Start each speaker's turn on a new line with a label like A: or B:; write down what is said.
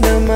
A: no more.